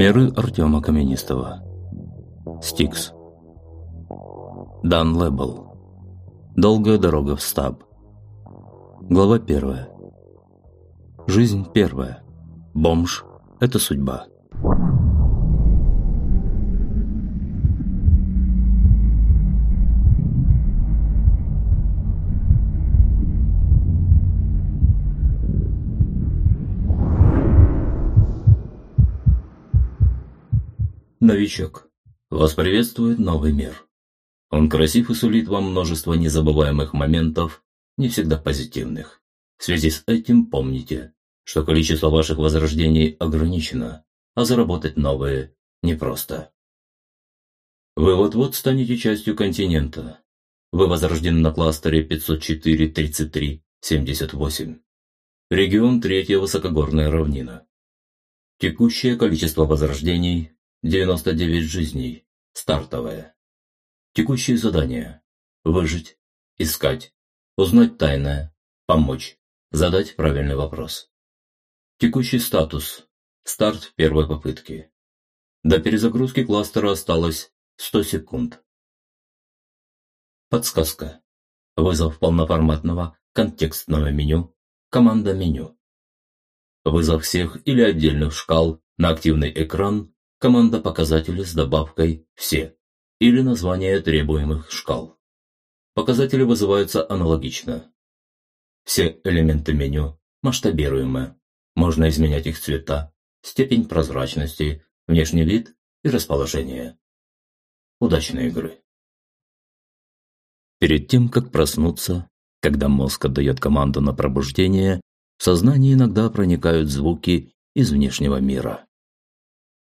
Меры Артема Каменистого. Стикс. Дан Лэббл. Долгая дорога в стаб. Глава первая. Жизнь первая. Бомж – это судьба. Новичок. Вас приветствует новый мир. Он красив и сулит вам множество незабываемых моментов, не всегда позитивных. В связи с этим помните, что количество ваших возрождений ограничено, а заработать новые непросто. Вы вот-вот станете частью континента. Вы возрождены на кластере 504-33-78. Регион Третья Высокогорная равнина. Текущее количество возрождений 99 жизней. Стартовое. Текущие задания. Выжить. Искать. Узнать тайное. Помочь. Задать правильный вопрос. Текущий статус. Старт первой попытки. До перезагрузки кластера осталось 100 секунд. Подсказка. Вызов полноформатного контекстного меню. Команда меню. Вызов всех или отдельных шкал на активный экран команда показателей с добавкой «Все» или название требуемых шкал. Показатели вызываются аналогично. Все элементы меню масштабируемы. Можно изменять их цвета, степень прозрачности, внешний вид и расположение. Удачной игры! Перед тем, как проснуться, когда мозг отдает команду на пробуждение, в сознание иногда проникают звуки из внешнего мира.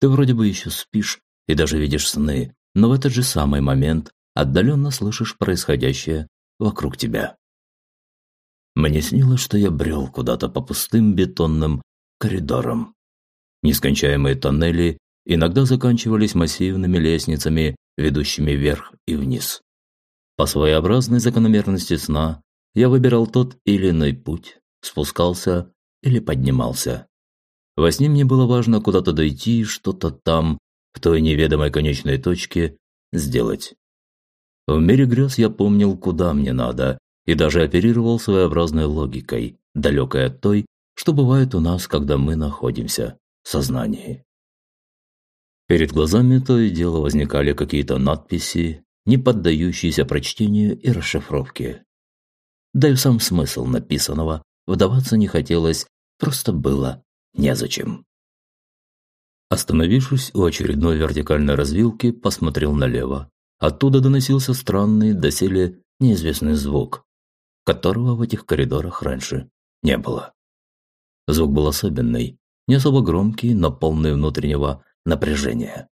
Ты вроде бы еще спишь и даже видишь сны, но в этот же самый момент отдаленно слышишь происходящее вокруг тебя. Мне снилось, что я брел куда-то по пустым бетонным коридорам. Нескончаемые тоннели иногда заканчивались массивными лестницами, ведущими вверх и вниз. По своеобразной закономерности сна я выбирал тот или иной путь, спускался или поднимался. Во сне мне было важно куда-то дойти и что-то там, в той неведомой конечной точке, сделать. В мире грез я помнил, куда мне надо, и даже оперировал своеобразной логикой, далекой от той, что бывает у нас, когда мы находимся в сознании. Перед глазами то и дело возникали какие-то надписи, не поддающиеся прочтению и расшифровке. Да и сам смысл написанного вдаваться не хотелось, просто было незачем. Остановившись у очередной вертикальной развилки, посмотрел налево. Оттуда доносился странный, доселе неизвестный звук, которого в этих коридорах раньше не было. Звук был особенный, не особо громкий, но полный внутреннего напряжения.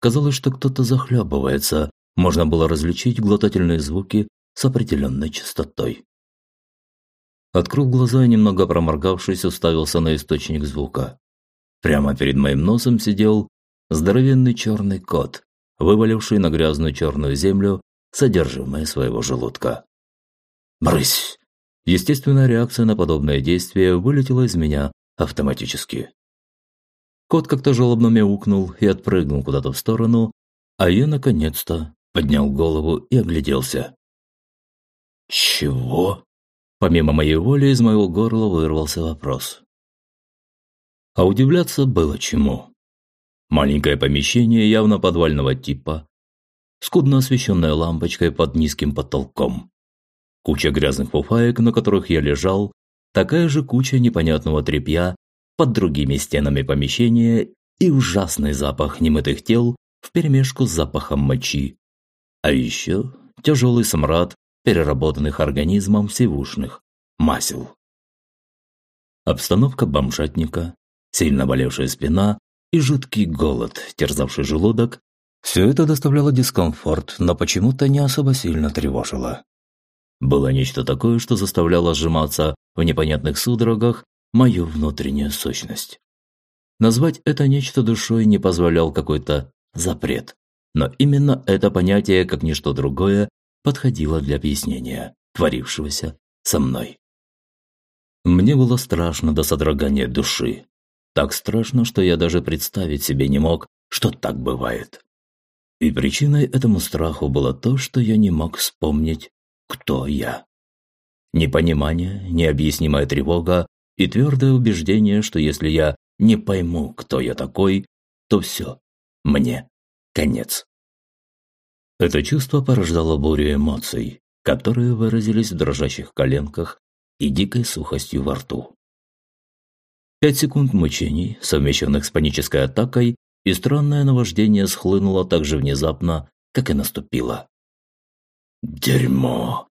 Казалось, что кто-то захлебывается, можно было различить глотательные звуки с определенной частотой. Открыл глаза и, немного проморгавшись, уставился на источник звука. Прямо перед моим носом сидел здоровенный черный кот, вываливший на грязную черную землю содержимое своего желудка. «Брысь!» Естественная реакция на подобное действие вылетела из меня автоматически. Кот как-то жалобно мяукнул и отпрыгнул куда-то в сторону, а я, наконец-то, поднял голову и огляделся. «Чего?» Помимо моей воли из моего горла вырвался вопрос. А удивляться было чему. Маленькое помещение явно подвального типа, скудно освещенное лампочкой под низким потолком. Куча грязных фуфаек, на которых я лежал, такая же куча непонятного тряпья под другими стенами помещения и ужасный запах немытых тел вперемешку с запахом мочи. А еще тяжелый смрад переработанных организмом сивушных масел. Обстановка бомжатника, сильно болевшая спина и жуткий голод, терзавший желудок, все это доставляло дискомфорт, но почему-то не особо сильно тревожило. Было нечто такое, что заставляло сжиматься в непонятных судорогах мою внутреннюю сущность. Назвать это нечто душой не позволял какой-то запрет. Но именно это понятие, как ничто другое, подходило для объяснения творившегося со мной. Мне было страшно до содрогания души. Так страшно, что я даже представить себе не мог, что так бывает. И причиной этому страху было то, что я не мог вспомнить, кто я. Непонимание, необъяснимая тревога и твердое убеждение, что если я не пойму, кто я такой, то все, мне конец. Это чувство порождало бурю эмоций, которые выразились в дрожащих коленках и дикой сухостью во рту. Пять секунд мучений, совмещенных с панической атакой, и странное наваждение схлынуло так же внезапно, как и наступило. «Дерьмо!»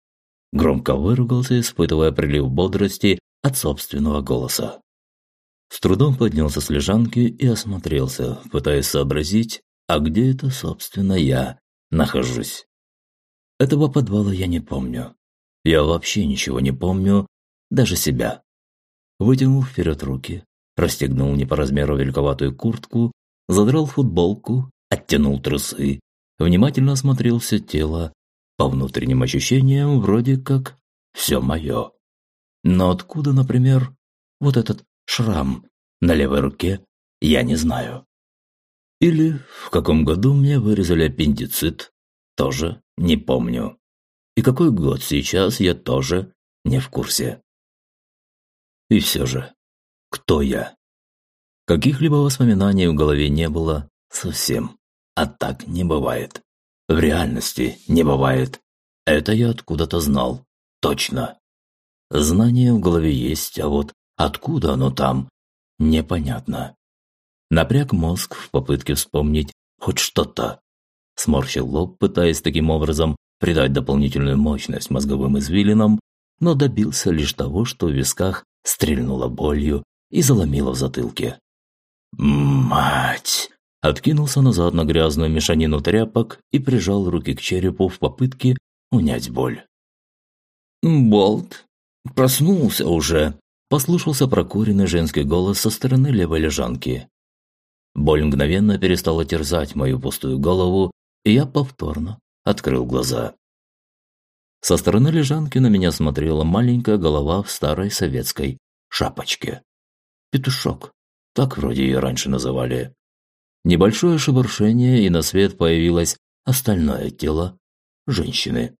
Громко выругался, испытывая прилив бодрости от собственного голоса. С трудом поднялся с лежанки и осмотрелся, пытаясь сообразить, а где это, собственно, я нахожусь. Этого подвала я не помню. Я вообще ничего не помню, даже себя. Вытянул вперед руки, расстегнул не по размеру великоватую куртку, задрал футболку, оттянул трусы, внимательно осмотрел все тело, по внутренним ощущениям вроде как все мое. Но откуда, например, вот этот шрам на левой руке, я не знаю. Или в каком году мне вырезали аппендицит, тоже не помню. И какой год сейчас, я тоже не в курсе. И все же, кто я? Каких-либо воспоминаний в голове не было совсем. А так не бывает. В реальности не бывает. Это я откуда-то знал. Точно. Знание в голове есть, а вот откуда оно там, непонятно. Напряг мозг в попытке вспомнить хоть что-то. Сморщил лоб, пытаясь таким образом придать дополнительную мощность мозговым извилинам, но добился лишь того, что в висках стрельнуло болью и заломило в затылке. «Мать!» Откинулся назад на грязную мешанину тряпок и прижал руки к черепу в попытке унять боль. «Болт, проснулся уже!» Послушался прокуренный женский голос со стороны левой лежанки. Боль мгновенно перестала терзать мою пустую голову, и я повторно открыл глаза. Со стороны лежанки на меня смотрела маленькая голова в старой советской шапочке. Петушок, так вроде ее раньше называли. Небольшое шебуршение, и на свет появилось остальное тело женщины.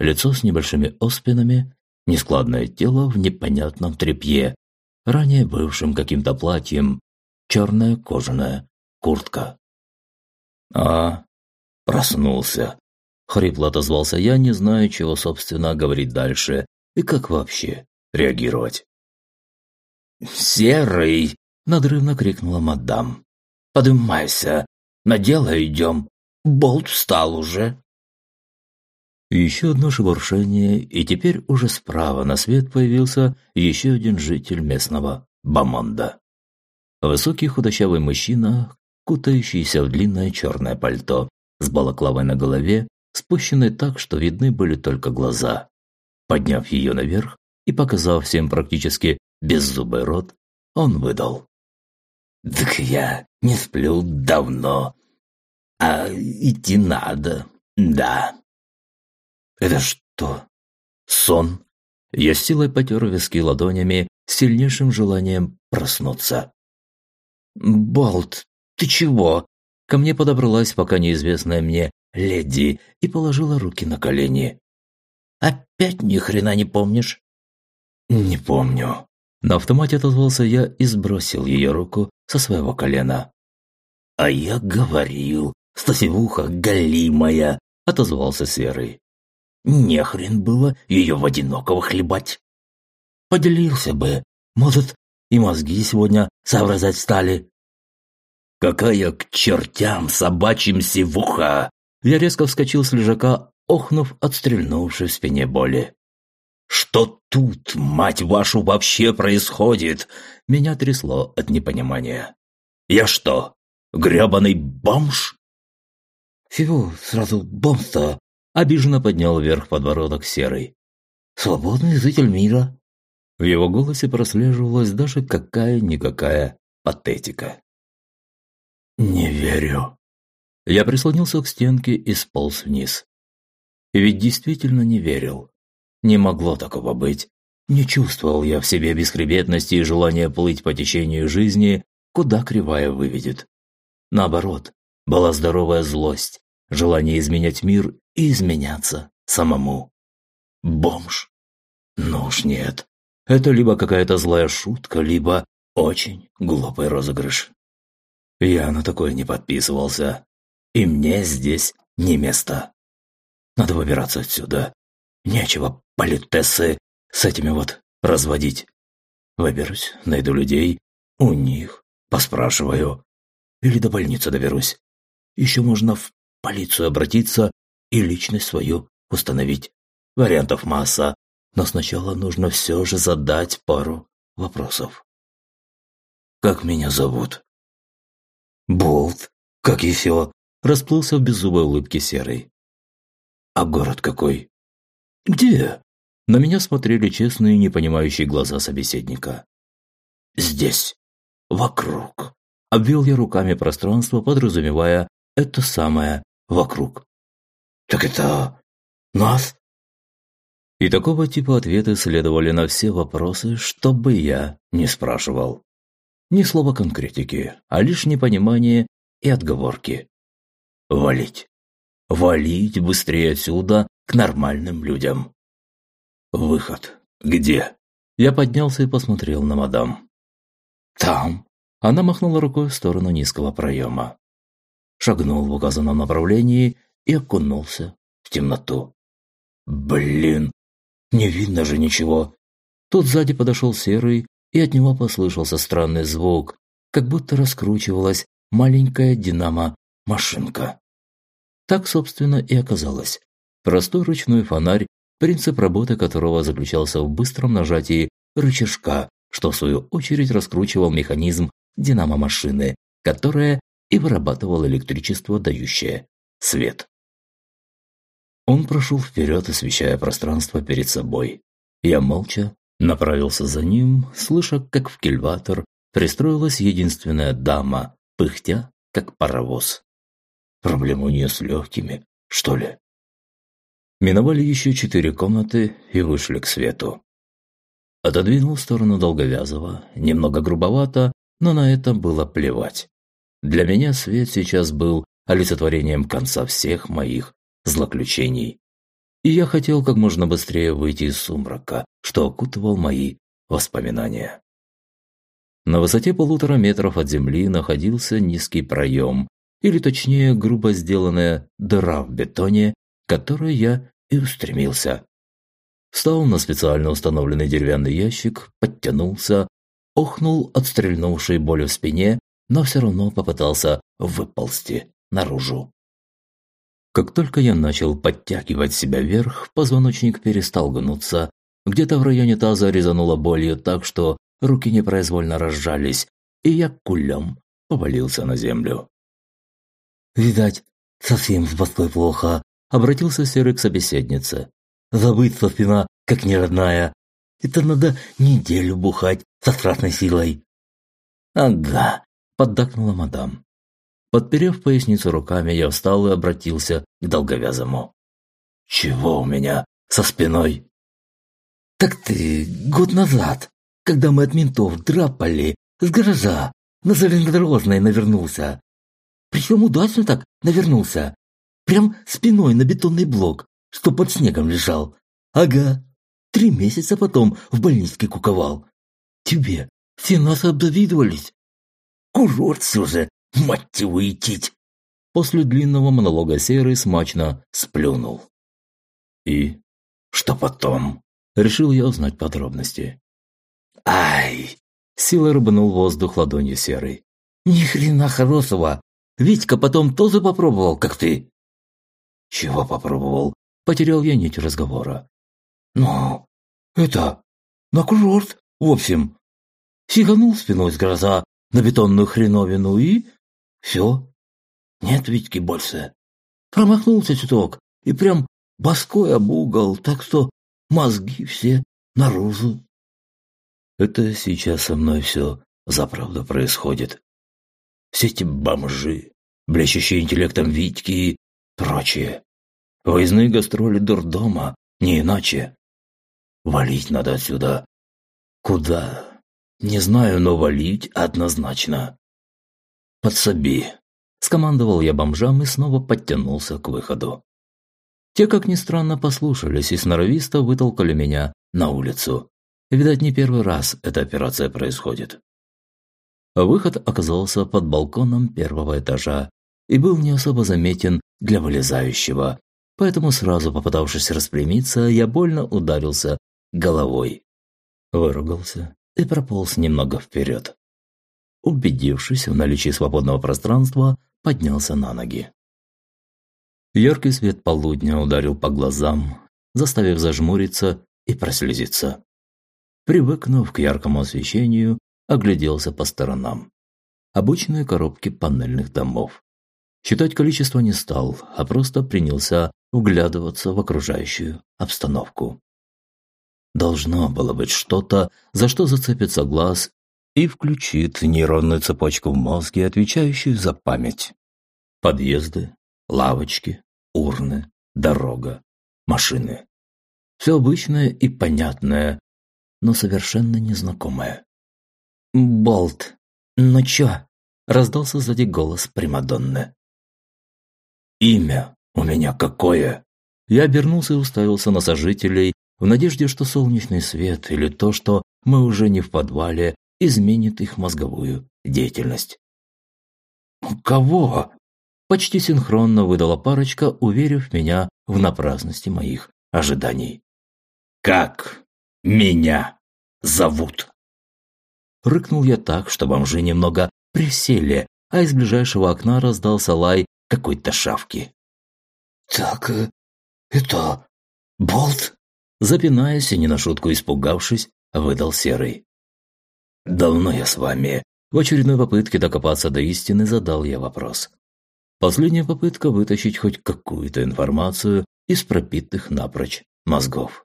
Лицо с небольшими оспинами, нескладное тело в непонятном тряпье, ранее бывшим каким-то платьем, черная кожаная куртка. «А, проснулся», – хрипло отозвался я, не зная, чего, собственно, говорить дальше и как вообще реагировать. «Серый!» – надрывно крикнула мадам. Подымайся, на дело идем. Болт встал уже. Еще одно шебуршение, и теперь уже справа на свет появился еще один житель местного Бамонда. Высокий худощавый мужчина, кутающийся в длинное черное пальто, с балаклавой на голове, спущенной так, что видны были только глаза. Подняв ее наверх и показав всем практически беззубый рот, он выдал. «Так я не сплю давно. А идти надо, да». «Это что? Сон?» Я силой потер виски ладонями с сильнейшим желанием проснуться. «Болт, ты чего?» Ко мне подобралась пока неизвестная мне леди и положила руки на колени. «Опять ни хрена не помнишь?» «Не помню». На автомате отозвался я и сбросил ее руку со своего колена. «А я говорил, Стасевуха галимая!» – отозвался Серый. «Нехрен было ее в одинокого хлебать. Поделился бы, может, и мозги сегодня соображать стали». «Какая к чертям собачьим севуха!» Я резко вскочил с лежака, охнув от стрельнувшей в спине боли. «Что тут, мать вашу, вообще происходит?» Меня трясло от непонимания. «Я что, грёбаный бомж?» «Фигу, сразу бомж-то!» Обиженно поднял вверх подбородок серый. «Свободный житель мира!» В его голосе прослеживалась даже какая-никакая патетика. «Не верю!» Я прислонился к стенке и сполз вниз. Ведь действительно не верил. Не могло такого быть. Не чувствовал я в себе бесхребетности и желания плыть по течению жизни, куда кривая выведет. Наоборот, была здоровая злость, желание изменять мир и изменяться самому. Бомж? Ну уж нет. Это либо какая-то злая шутка, либо очень глупый розыгрыш. Я на такое не подписывался. И мне здесь не место. Надо выбираться отсюда. Нечего политессы с этими вот разводить. Выберусь, найду людей, у них поспрашиваю. Или до больницы доберусь. Еще можно в полицию обратиться и личность свою установить. Вариантов масса, но сначала нужно все же задать пару вопросов. «Как меня зовут?» «Болт, как и все», – расплылся в беззубой улыбке серый. «А город какой?» «Где?» На меня смотрели честные, непонимающие глаза собеседника. «Здесь. Вокруг». Обвел я руками пространство, подразумевая это самое «вокруг». «Так это... нас?» И такого типа ответы следовали на все вопросы, что бы я не спрашивал. Ни слова конкретики, а лишь непонимание и отговорки. Валить. Валить быстрее отсюда к нормальным людям. Выход. Где? Я поднялся и посмотрел на мадам. Там. Она махнула рукой в сторону низкого проема. Шагнул в указанном направлении и окунулся в темноту. Блин, не видно же ничего. Тут сзади подошел серый, и от него послышался странный звук, как будто раскручивалась маленькая динамо-машинка. Так, собственно, и оказалось. Простой ручной фонарь принцип работы которого заключался в быстром нажатии рычажка, что в свою очередь раскручивал механизм динамо-машины, которая и вырабатывала электричество, дающее свет. Он прошел вперед, освещая пространство перед собой. Я молча направился за ним, слыша, как в кильватор пристроилась единственная дама, пыхтя, как паровоз. Проблема у нее с легкими, что ли? Миновали еще четыре комнаты и вышли к свету. Отодвинул в сторону Долговязова, немного грубовато, но на это было плевать. Для меня свет сейчас был олицетворением конца всех моих злоключений. И я хотел как можно быстрее выйти из сумрака, что окутывал мои воспоминания. На высоте полутора метров от земли находился низкий проем, или точнее грубо сделанная дыра в бетоне, которой я и устремился. Встал на специально установленный деревянный ящик, подтянулся, охнул от стрельнувшей боли в спине, но все равно попытался выползти наружу. Как только я начал подтягивать себя вверх, позвоночник перестал гнуться, где-то в районе таза резануло болью так, что руки непроизвольно разжались, и я кулем повалился на землю. «Видать, совсем с башкой плохо», Обратился Серый к собеседнице. «Забыться спина, как неродная. Это надо неделю бухать со страшной силой». «Ага», – поддакнула мадам. Подперев поясницу руками, я встал и обратился к долговязому. «Чего у меня со спиной?» «Так ты год назад, когда мы от ментов драпали с гаража, на железнодорожной навернулся. Причем удачно так навернулся. Прям спиной на бетонный блок, что под снегом лежал. Ага. Три месяца потом в больничке куковал. Тебе все нас обзавидовались. Курорт все же, мать его идтить. После длинного монолога Серый смачно сплюнул. И что потом? Решил я узнать подробности. Ай! Сила рыбанул воздух ладонью Серый. Ни хрена хорошего. Витька потом тоже попробовал, как ты. «Чего попробовал?» Потерял я нить разговора. «Ну, это, на курорт, в общем. Сиганул спиной с гроза на бетонную хреновину и... Все. Нет Витьки больше. Промахнулся чуток и прям боской об угол, так что мозги все наружу. Это сейчас со мной все заправду происходит. Все эти бомжи, блещущие интеллектом Витьки и прочее. Выездные гастроли дурдома, не иначе. Валить надо отсюда. Куда? Не знаю, но валить однозначно. Подсоби. Скомандовал я бомжам и снова подтянулся к выходу. Те, как ни странно, послушались и сноровисто вытолкали меня на улицу. Видать, не первый раз эта операция происходит. Выход оказался под балконом первого этажа и был не особо заметен для вылезающего, поэтому сразу попытавшись распрямиться, я больно ударился головой. Выругался и прополз немного вперед. Убедившись в наличии свободного пространства, поднялся на ноги. Яркий свет полудня ударил по глазам, заставив зажмуриться и прослезиться. Привыкнув к яркому освещению, огляделся по сторонам. Обычные коробки панельных домов. Считать количество не стал, а просто принялся углядываться в окружающую обстановку. Должно было быть что-то, за что зацепится глаз и включит нейронную цепочку в мозге, отвечающую за память. Подъезды, лавочки, урны, дорога, машины. Все обычное и понятное, но совершенно незнакомое. «Болт, ну чё?» – раздался сзади голос Примадонны. «Имя у меня какое?» Я обернулся и уставился на сожителей в надежде, что солнечный свет или то, что мы уже не в подвале, изменит их мозговую деятельность. «Кого?» – почти синхронно выдала парочка, уверив меня в напраздности моих ожиданий. «Как меня зовут?» Рыкнул я так, что бомжи немного присели, а из ближайшего окна раздался лай какой-то шавки. «Так, э, это... Болт?» Запинаясь и не на шутку испугавшись, выдал Серый. «Давно я с вами». В очередной попытке докопаться до истины задал я вопрос. Последняя попытка вытащить хоть какую-то информацию из пропитых напрочь мозгов.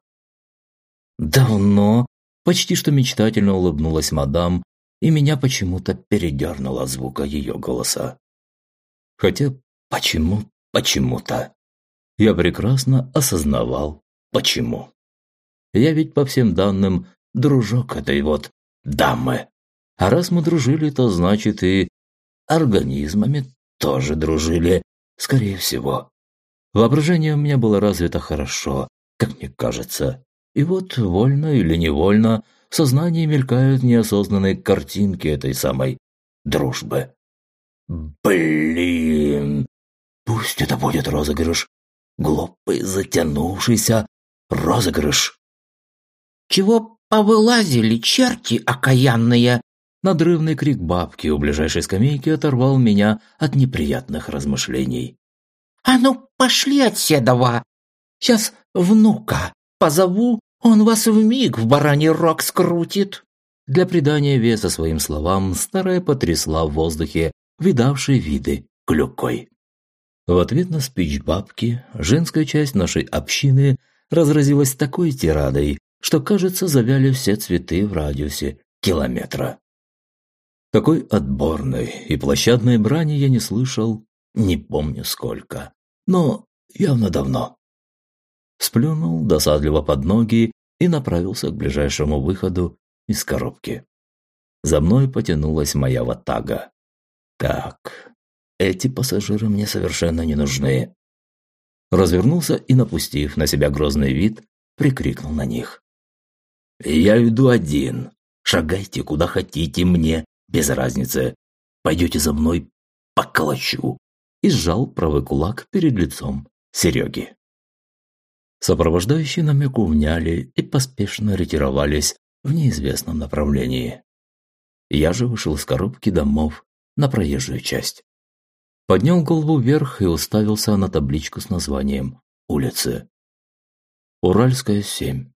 «Давно?» – почти что мечтательно улыбнулась мадам, и меня почему-то передернуло звука ее голоса. Хотя почему почему-то? Я прекрасно осознавал, почему. Я ведь по всем данным дружок этой вот дамы. А раз мы дружили, то значит и организмами тоже дружили, скорее всего. Воображение у меня было развито хорошо, как мне кажется. И вот, вольно или невольно, в сознании мелькают неосознанные картинки этой самой дружбы. Блин! Пусть это будет розыгрыш. Глупый, затянувшийся розыгрыш. «Чего повылазили, черти окаянные?» Надрывный крик бабки у ближайшей скамейки оторвал меня от неприятных размышлений. «А ну, пошли отседова! Сейчас внука позову, он вас вмиг в бараний рог скрутит!» Для придания веса своим словам старая потрясла в воздухе видавшей виды клюкой. В ответ на спич бабки женская часть нашей общины разразилась такой тирадой, что, кажется, завяли все цветы в радиусе километра. Такой отборной и площадной брани я не слышал, не помню сколько, но явно давно. Сплюнул досадливо под ноги и направился к ближайшему выходу из коробки. За мной потянулась моя ватага. Так, эти пассажиры мне совершенно не нужны. Развернулся и, напустив на себя грозный вид, прикрикнул на них. «Я иду один. Шагайте куда хотите мне, без разницы. Пойдете за мной, поколочу». И сжал правый кулак перед лицом Сереги. Сопровождающие намеку вняли и поспешно ретировались в неизвестном направлении. Я же вышел из коробки домов на проезжую часть. Поднял голову вверх и уставился на табличку с названием улицы. Уральская, 7.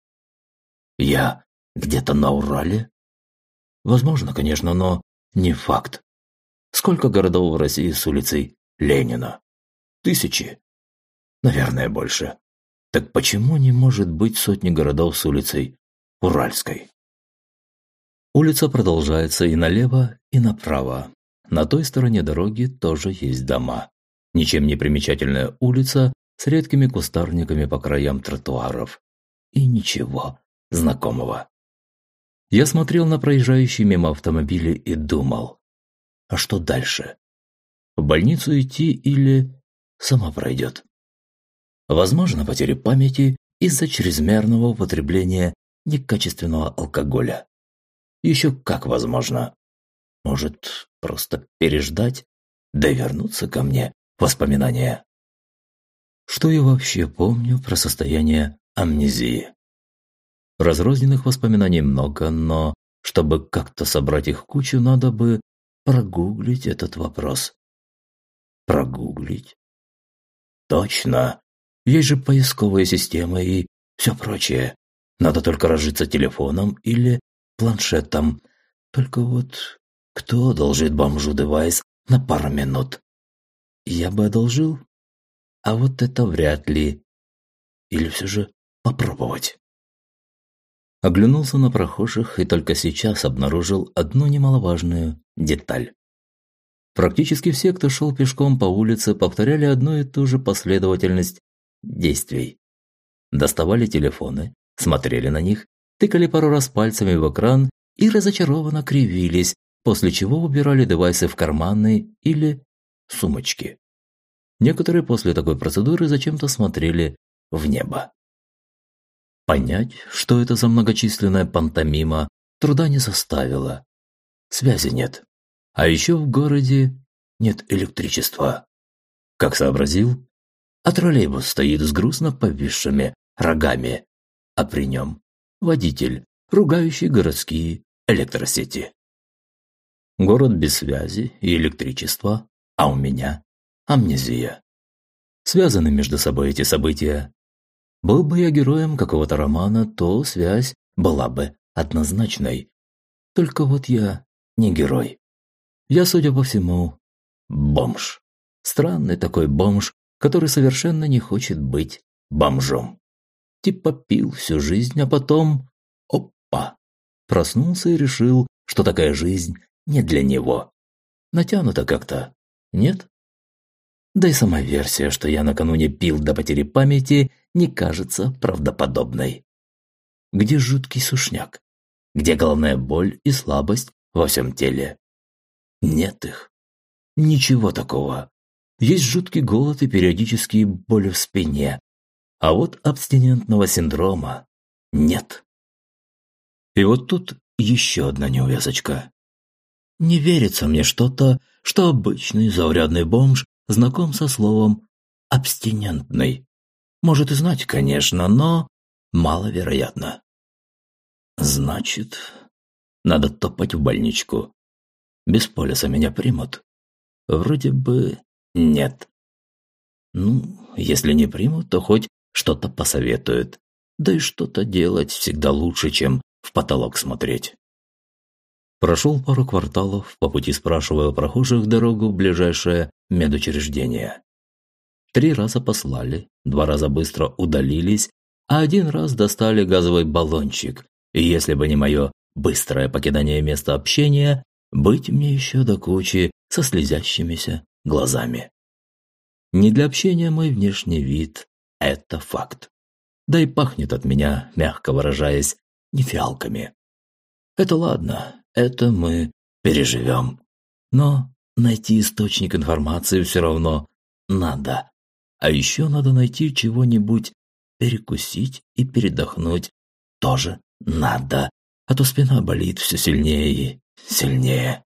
Я где-то на Урале? Возможно, конечно, но не факт. Сколько городов в России с улицей Ленина? Тысячи? Наверное, больше. Так почему не может быть сотни городов с улицей Уральской? Улица продолжается и налево, и направо, на той стороне дороги тоже есть дома. Ничем не примечательная улица с редкими кустарниками по краям тротуаров. И ничего знакомого. Я смотрел на проезжающие мимо автомобили и думал, а что дальше? В больницу идти или сама пройдет? Возможно, потеря памяти из-за чрезмерного употребления некачественного алкоголя. Еще как возможно. Может, просто переждать, да вернуться ко мне воспоминания. Что я вообще помню про состояние амнезии? Разрозненных воспоминаний много, но чтобы как-то собрать их кучу, надо бы прогуглить этот вопрос. Прогуглить? Точно. Есть же поисковая система и все прочее. Надо только разжиться телефоном или планшетом. Только вот кто одолжит бомжу девайс на пару минут? Я бы одолжил. А вот это вряд ли. Или все же попробовать. Оглянулся на прохожих и только сейчас обнаружил одну немаловажную деталь. Практически все, кто шел пешком по улице, повторяли одну и ту же последовательность действий. Доставали телефоны, смотрели на них, тыкали пару раз пальцами в экран и разочарованно кривились, после чего убирали девайсы в карманы или сумочки. Некоторые после такой процедуры зачем-то смотрели в небо. Понять, что это за многочисленная пантомима, труда не составило. Связи нет. А еще в городе нет электричества. Как сообразил, а троллейбус стоит с грустно повисшими рогами, а при нем водитель, ругающий городские электросети. Город без связи и электричества, а у меня амнезия. Связаны между собой эти события. Был бы я героем какого-то романа, то связь была бы однозначной. Только вот я не герой. Я, судя по всему, бомж. Странный такой бомж, который совершенно не хочет быть бомжом. Типа пил всю жизнь, а потом... Опа! Проснулся и решил, что такая жизнь не для него. Натянуто как-то, нет? Да и сама версия, что я накануне пил до потери памяти, не кажется правдоподобной. Где жуткий сушняк? Где головная боль и слабость во всем теле? Нет их. Ничего такого. Есть жуткий голод и периодические боли в спине. А вот абстинентного синдрома нет. И вот тут еще одна неувязочка. Не верится мне что-то, что обычный заурядный бомж знаком со словом «абстинентный». Может и знать, конечно, но маловероятно. Значит, надо топать в больничку. Без полиса меня примут? Вроде бы нет. Ну, если не примут, то хоть что-то посоветуют. Да и что-то делать всегда лучше, чем в потолок смотреть. Прошел пару кварталов, по пути спрашивая прохожих дорогу в ближайшее медучреждение. Три раза послали, два раза быстро удалились, а один раз достали газовый баллончик. И если бы не мое быстрое покидание места общения, быть мне еще до кучи со слезящимися глазами. Не для общения мой внешний вид – это факт. Да и пахнет от меня, мягко выражаясь, не фиалками. Это ладно, это мы переживем. Но найти источник информации все равно надо. А еще надо найти чего-нибудь перекусить и передохнуть тоже надо. А то спина болит все сильнее и сильнее.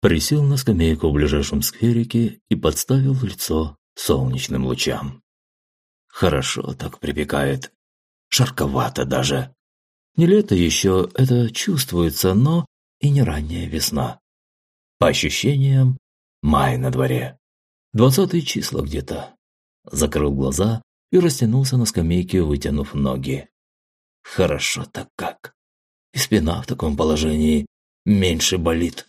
Присел на скамейку в ближайшем скверике и подставил лицо солнечным лучам. Хорошо так припекает. Жарковато даже. Не лето еще, это чувствуется, но и не ранняя весна. По ощущениям, май на дворе. Двадцатые числа где-то. Закрыл глаза и растянулся на скамейке, вытянув ноги. Хорошо-то как. И спина в таком положении меньше болит.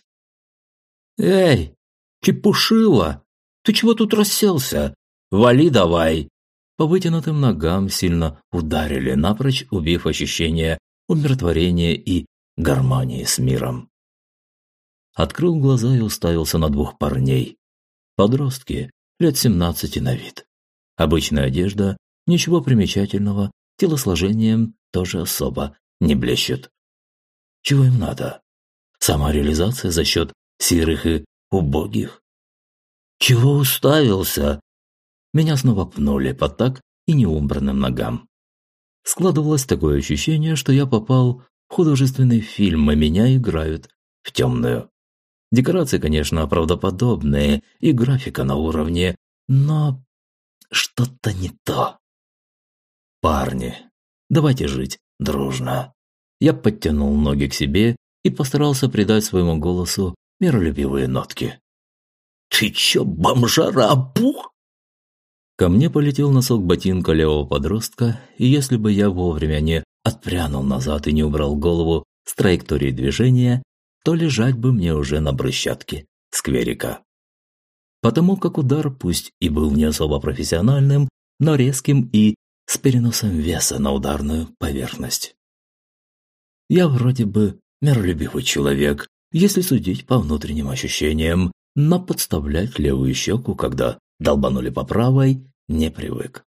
«Эй, чепушила! Ты чего тут расселся? Вали давай!» По вытянутым ногам сильно ударили, напрочь убив ощущение умиротворения и гармонии с миром. Открыл глаза и уставился на двух парней. Подростки, лет семнадцати на вид. Обычная одежда, ничего примечательного, телосложением тоже особо не блещут. Чего им надо? Самореализация за счет серых и убогих? Чего уставился? Меня снова пнули по так и неубранным ногам. Складывалось такое ощущение, что я попал в художественный фильм, и меня играют в темную. Декорации, конечно, правдоподобные, и графика на уровне, но что-то не то. Парни, давайте жить дружно. Я подтянул ноги к себе и постарался придать своему голосу миролюбивые нотки. «Ты чё, бомжара, опух?» Ко мне полетел носок ботинка левого подростка, и если бы я вовремя не отпрянул назад и не убрал голову с траектории движения, то лежать бы мне уже на брусчатке скверика. Потому как удар пусть и был не особо профессиональным, но резким и с переносом веса на ударную поверхность. Я вроде бы миролюбивый человек, если судить по внутренним ощущениям, но подставлять левую щеку, когда долбанули по правой, не привык.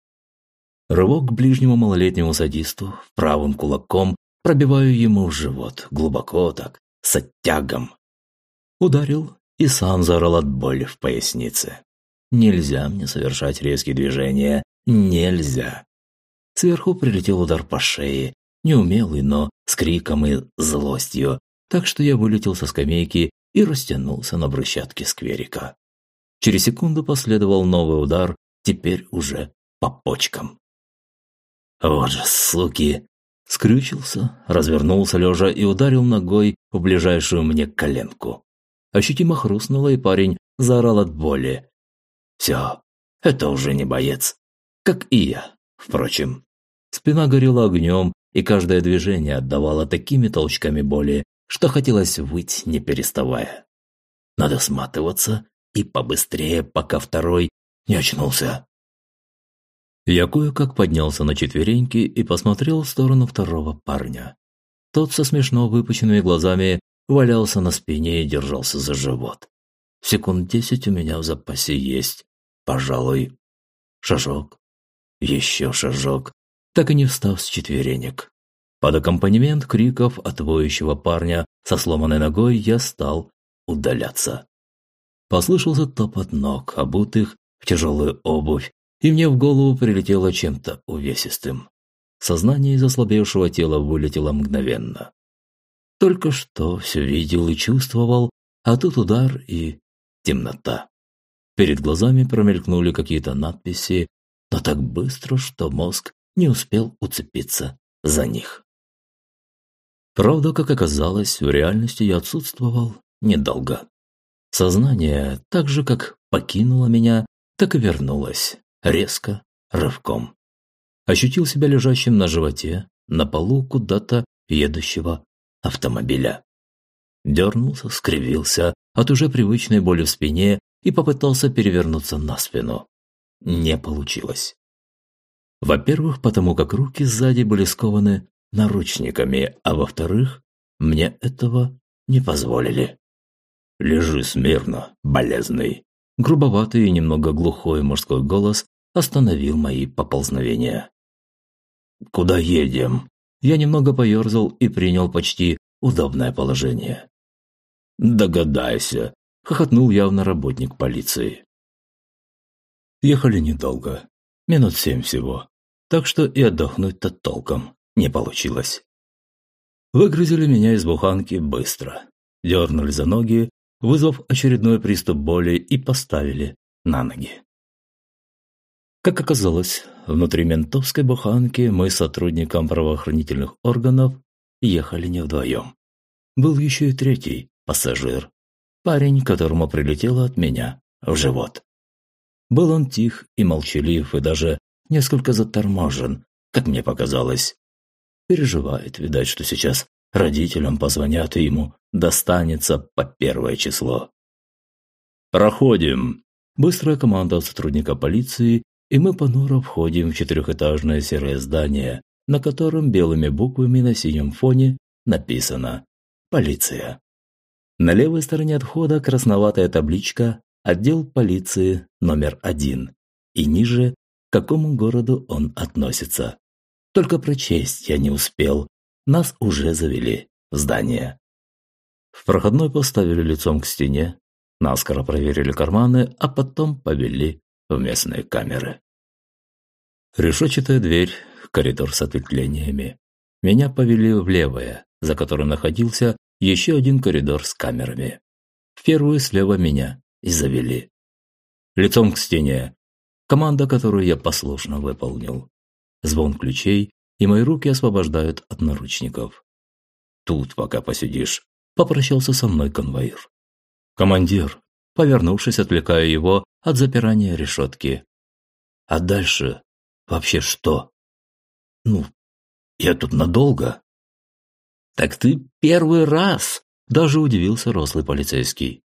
Рывок к ближнему малолетнему садисту, правым кулаком пробиваю ему в живот, глубоко так, с оттягом. Ударил и сам заорал от боли в пояснице. Нельзя мне совершать резкие движения, нельзя. Сверху прилетел удар по шее, неумелый, но с криком и злостью, так что я вылетел со скамейки и растянулся на брусчатке скверика. Через секунду последовал новый удар, теперь уже по почкам. Вот же, суки! Скрючился, развернулся лежа и ударил ногой в ближайшую мне коленку. Ощутимо хрустнуло, и парень заорал от боли. Все, это уже не боец. Как и я, впрочем. Спина горела огнем, и каждое движение отдавало такими толчками боли, что хотелось выть, не переставая. Надо сматываться и побыстрее, пока второй не очнулся. Я кое-как поднялся на четвереньки и посмотрел в сторону второго парня. Тот со смешно выпученными глазами валялся на спине и держался за живот. Секунд десять у меня в запасе есть, пожалуй. Шажок, еще шажок, так и не встав с четверенек. Под аккомпанемент криков от воющего парня со сломанной ногой я стал удаляться. Послышался топот ног, обутых в тяжелую обувь, и мне в голову прилетело чем-то увесистым. Сознание из ослабевшего тела вылетело мгновенно. Только что все видел и чувствовал, а тут удар и темнота. Перед глазами промелькнули какие-то надписи, но так быстро, что мозг не успел уцепиться за них. Правда, как оказалось, в реальности я отсутствовал недолго. Сознание, так же как покинуло меня, так и вернулось, резко, рывком. Ощутил себя лежащим на животе, на полу куда-то едущего автомобиля. Дернулся, скривился от уже привычной боли в спине и попытался перевернуться на спину. Не получилось. Во-первых, потому как руки сзади были скованы наручниками, а во-вторых, мне этого не позволили. «Лежи смирно, болезный!» Грубоватый и немного глухой мужской голос остановил мои поползновения. «Куда едем?» Я немного поерзал и принял почти удобное положение. «Догадайся», – хохотнул явно работник полиции. Ехали недолго, минут семь всего, так что и отдохнуть-то толком не получилось. Выгрузили меня из буханки быстро, дернули за ноги, вызвав очередной приступ боли и поставили на ноги. Как оказалось, внутри ментовской буханки мы с сотрудником правоохранительных органов ехали не вдвоем. Был еще и третий пассажир, парень, которому прилетело от меня в живот. Был он тих и молчалив, и даже несколько заторможен, как мне показалось. Переживает, видать, что сейчас родителям позвонят и ему достанется по первое число. «Проходим!» Быстрая команда сотрудника полиции, и мы понуро входим в четырехэтажное серое здание, на котором белыми буквами на синем фоне написано «Полиция». На левой стороне от входа красноватая табличка «Отдел полиции номер один» и ниже, к какому городу он относится. Только прочесть я не успел. Нас уже завели в здание. В проходной поставили лицом к стене, наскоро проверили карманы, а потом повели в местные камеры. Решетчатая дверь, коридор с ответвлениями. Меня повели в левое, за которым находился еще один коридор с камерами. В первую слева меня и завели. Лицом к стене. Команда, которую я послушно выполнил. Звон ключей, и мои руки освобождают от наручников. Тут пока посидишь, попрощался со мной конвоир. Командир, повернувшись, отвлекаю его от запирания решетки. А дальше вообще что? Ну, я тут надолго. Так ты первый раз, даже удивился рослый полицейский.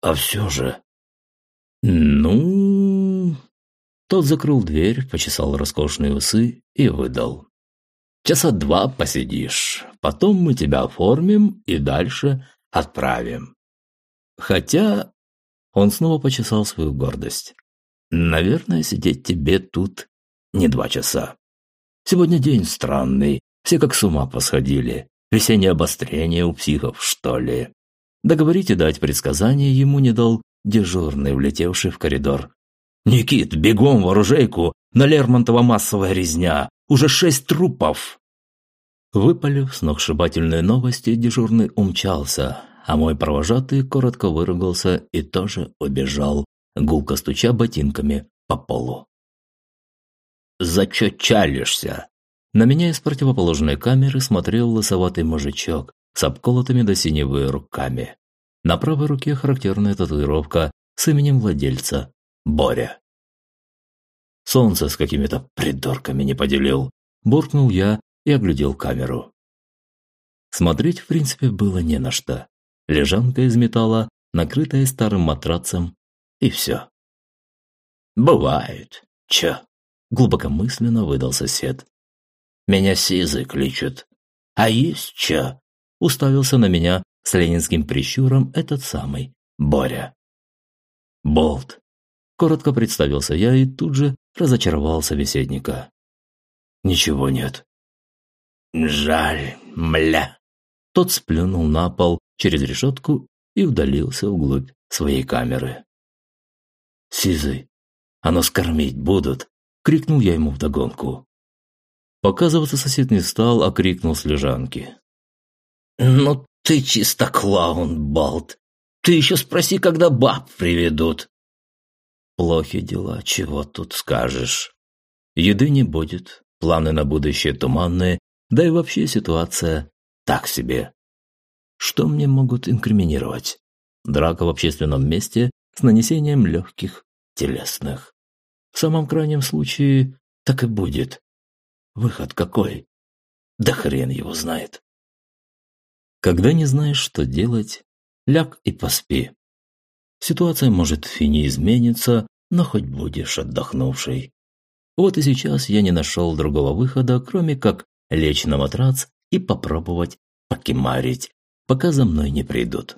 А все же... Ну... Тот закрыл дверь, почесал роскошные усы и выдал. Часа два посидишь, потом мы тебя оформим и дальше отправим. Хотя он снова почесал свою гордость. Наверное, сидеть тебе тут не два часа. Сегодня день странный, все как с ума посходили. Весеннее обострение у психов, что ли. Договорить и дать предсказание ему не дал дежурный, влетевший в коридор. «Никит, бегом в оружейку! На Лермонтова массовая резня! Уже шесть трупов!» Выпалив сногсшибательные новости, дежурный умчался, а мой провожатый коротко выругался и тоже убежал, гулко стуча ботинками по полу. «За чё чалишься?» На меня из противоположной камеры смотрел лысоватый мужичок с обколотыми до синевы руками. На правой руке характерная татуировка с именем владельца – Боря. Солнце с какими-то придурками не поделил. Буркнул я и оглядел камеру. Смотреть, в принципе, было не на что. Лежанка из металла, накрытая старым матрацем, и все. «Бывает. Чё?» – глубокомысленно выдал сосед. «Меня Сизы кличут. А есть чё?» – уставился на меня с ленинским прищуром этот самый Боря. «Болт», – коротко представился я и тут же разочаровал собеседника. «Ничего нет». «Жаль, мля». Тот сплюнул на пол через решетку и удалился вглубь своей камеры. «Сизый, а нас кормить будут!» – крикнул я ему вдогонку. Показываться сосед не стал, а крикнул с лежанки. «Ну ты чисто клоун, Болт! Ты еще спроси, когда баб приведут!» Плохи дела, чего тут скажешь. Еды не будет, планы на будущее туманные, да и вообще ситуация так себе. Что мне могут инкриминировать? Драка в общественном месте с нанесением легких телесных. В самом крайнем случае так и будет. Выход какой? Да хрен его знает. Когда не знаешь, что делать, ляг и поспи. Ситуация, может, и не изменится, но хоть будешь отдохнувший. Вот и сейчас я не нашел другого выхода, кроме как лечь на матрац и попробовать покемарить, пока за мной не придут.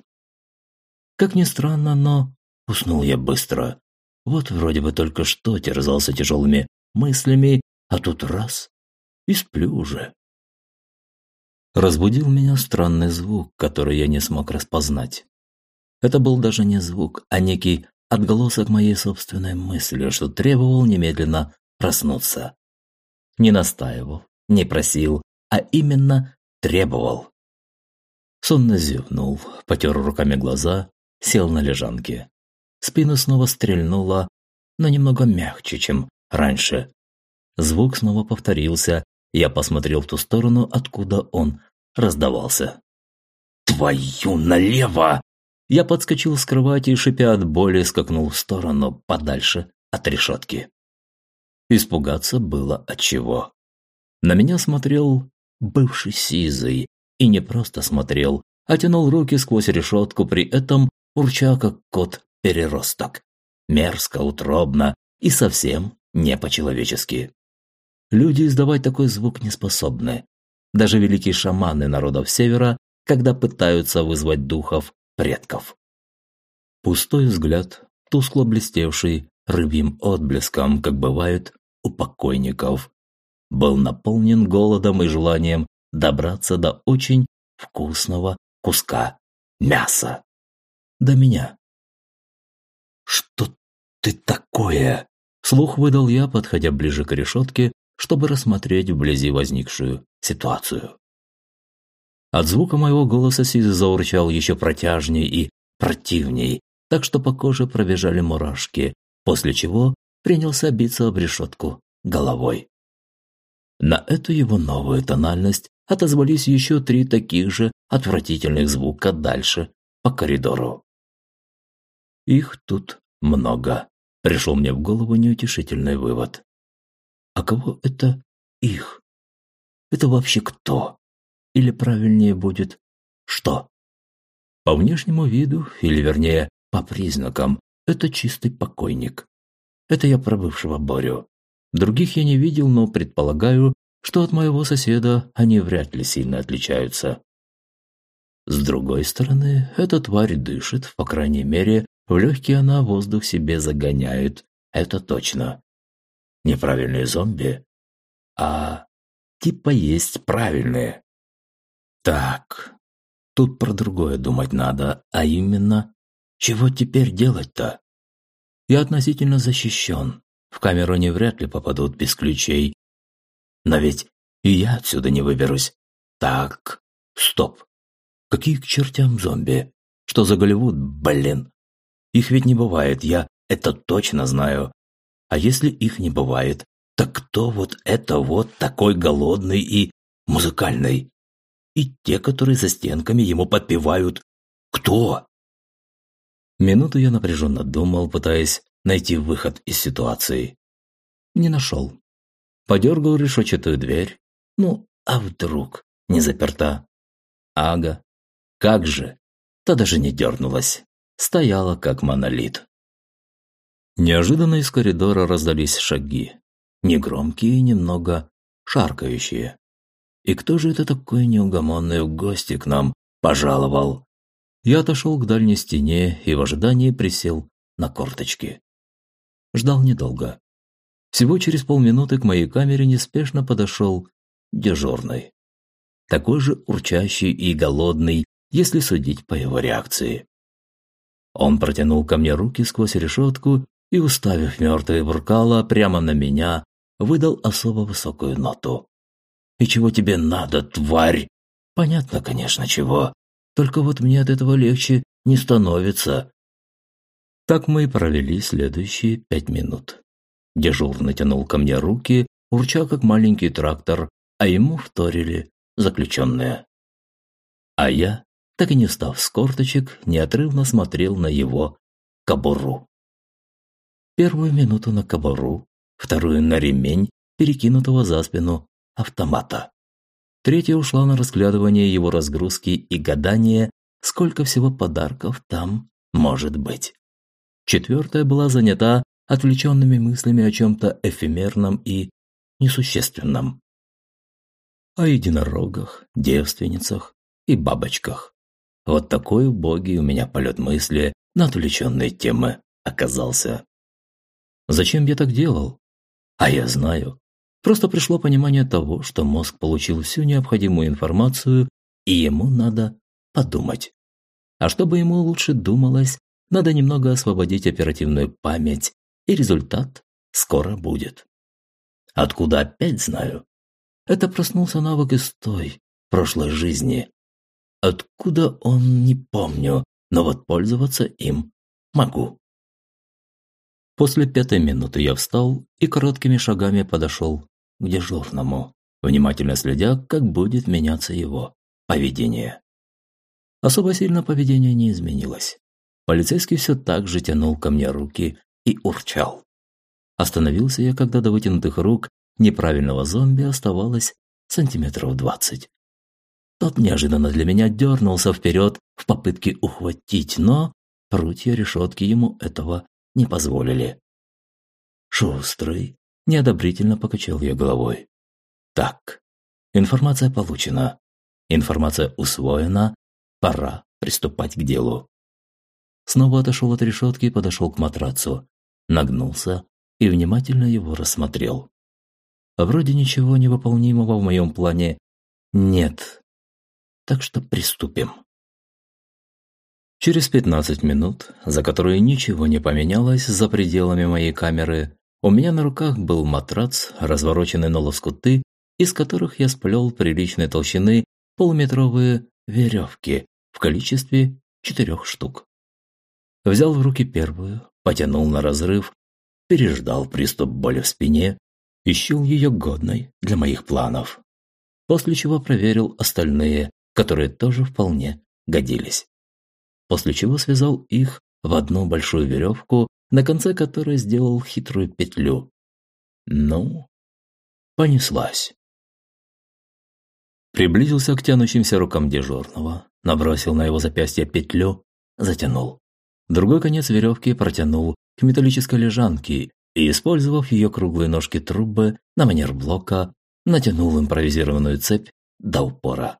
Как ни странно, но уснул я быстро. Вот вроде бы только что терзался тяжелыми мыслями, а тут раз – и сплю уже. Разбудил меня странный звук, который я не смог распознать. Это был даже не звук, а некий отголосок моей собственной мысли, что требовал немедленно проснуться. Не настаивал, не просил, а именно требовал. Сонно зевнул, потер руками глаза, сел на лежанке. Спина снова стрельнула, но немного мягче, чем раньше. Звук снова повторился, я посмотрел в ту сторону, откуда он раздавался. «Твою налево!» Я подскочил с кровати и, шипя от боли, скакнул в сторону, подальше от решетки. Испугаться было от чего. На меня смотрел бывший сизый, и не просто смотрел, а тянул руки сквозь решетку, при этом урча как кот-переросток. Мерзко, утробно и совсем не по-человечески. Люди издавать такой звук не способны. Даже великие шаманы народов Севера, когда пытаются вызвать духов предков. Пустой взгляд, тускло блестевший рыбьим отблеском, как бывает у покойников. был наполнен голодом и желанием добраться до очень вкусного куска мяса. До меня. «Что ты такое?» Слух выдал я, подходя ближе к решетке, чтобы рассмотреть вблизи возникшую ситуацию. От звука моего голоса Сизы заурчал еще протяжней и противней, так что по коже пробежали мурашки, после чего принялся биться об решетку головой. На эту его новую тональность отозвались еще три таких же отвратительных звука дальше по коридору. Их тут много. Пришел мне в голову неутешительный вывод. А кого это их? Это вообще кто? Или правильнее будет что? По внешнему виду, или вернее, по признакам, это чистый покойник. Это я про бывшего Борю. Других я не видел, но предполагаю, что от моего соседа они вряд ли сильно отличаются. С другой стороны, эта тварь дышит, по крайней мере, в легкие она воздух себе загоняет, это точно. Неправильные зомби? А типа есть правильные. Так, тут про другое думать надо, а именно, чего теперь делать-то? Я относительно защищен. В камеру не вряд ли попадут без ключей. Но ведь и я отсюда не выберусь. Так, стоп. Какие к чертям зомби? Что за Голливуд, блин? Их ведь не бывает, я это точно знаю. А если их не бывает, так кто вот это вот такой голодный и музыкальный? И те, которые за стенками ему подпевают. Кто? Минуту я напряженно думал, пытаясь найти выход из ситуации. Не нашел. Подергал решетчатую дверь. Ну, а вдруг не заперта? Ага. Как же? Та даже не дернулась стояла как монолит. Неожиданно из коридора раздались шаги. Негромкие и немного шаркающие. И кто же это такой неугомонный в гости к нам пожаловал? Я отошел к дальней стене и в ожидании присел на корточки. Ждал недолго. Всего через полминуты к моей камере неспешно подошел дежурный. Такой же урчащий и голодный, если судить по его реакции. Он протянул ко мне руки сквозь решетку и, уставив мертвые буркала прямо на меня, выдал особо высокую ноту. «И чего тебе надо, тварь?» «Понятно, конечно, чего. Только вот мне от этого легче не становится». Так мы и провели следующие пять минут. Дежурный тянул ко мне руки, урча как маленький трактор, а ему вторили заключенные. А я так и не встав с корточек, неотрывно смотрел на его кобуру. Первую минуту на кобуру, вторую на ремень, перекинутого за спину автомата. Третья ушла на разглядывание его разгрузки и гадание, сколько всего подарков там может быть. Четвертая была занята отвлеченными мыслями о чем-то эфемерном и несущественном. О единорогах, девственницах и бабочках. Вот такой убогий у меня полет мысли на отвлеченные темы оказался. Зачем я так делал? А я знаю. Просто пришло понимание того, что мозг получил всю необходимую информацию, и ему надо подумать. А чтобы ему лучше думалось, надо немного освободить оперативную память, и результат скоро будет. Откуда опять знаю? Это проснулся навык из той, прошлой жизни, Откуда он, не помню, но вот пользоваться им могу. После пятой минуты я встал и короткими шагами подошел к дежурному, внимательно следя, как будет меняться его поведение. Особо сильно поведение не изменилось. Полицейский все так же тянул ко мне руки и урчал. Остановился я, когда до вытянутых рук неправильного зомби оставалось сантиметров двадцать. Тот неожиданно для меня дернулся вперед в попытке ухватить, но прутья решетки ему этого не позволили. «Шустрый», – неодобрительно покачал я головой. «Так, информация получена, информация усвоена, пора приступать к делу». Снова отошел от решетки и подошел к матрацу, нагнулся и внимательно его рассмотрел. вроде ничего невыполнимого в моем плане нет. Так что приступим. Через 15 минут, за которые ничего не поменялось за пределами моей камеры, у меня на руках был матрац, развороченный на лоскуты, из которых я сплел приличной толщины полуметровые веревки в количестве четырех штук. Взял в руки первую, потянул на разрыв, переждал приступ боли в спине и счел ее годной для моих планов. После чего проверил остальные, которые тоже вполне годились после чего связал их в одну большую веревку, на конце которой сделал хитрую петлю. Ну, понеслась. Приблизился к тянущимся рукам дежурного, набросил на его запястье петлю, затянул. Другой конец веревки протянул к металлической лежанке и, использовав ее круглые ножки трубы на манер блока, натянул импровизированную цепь до упора.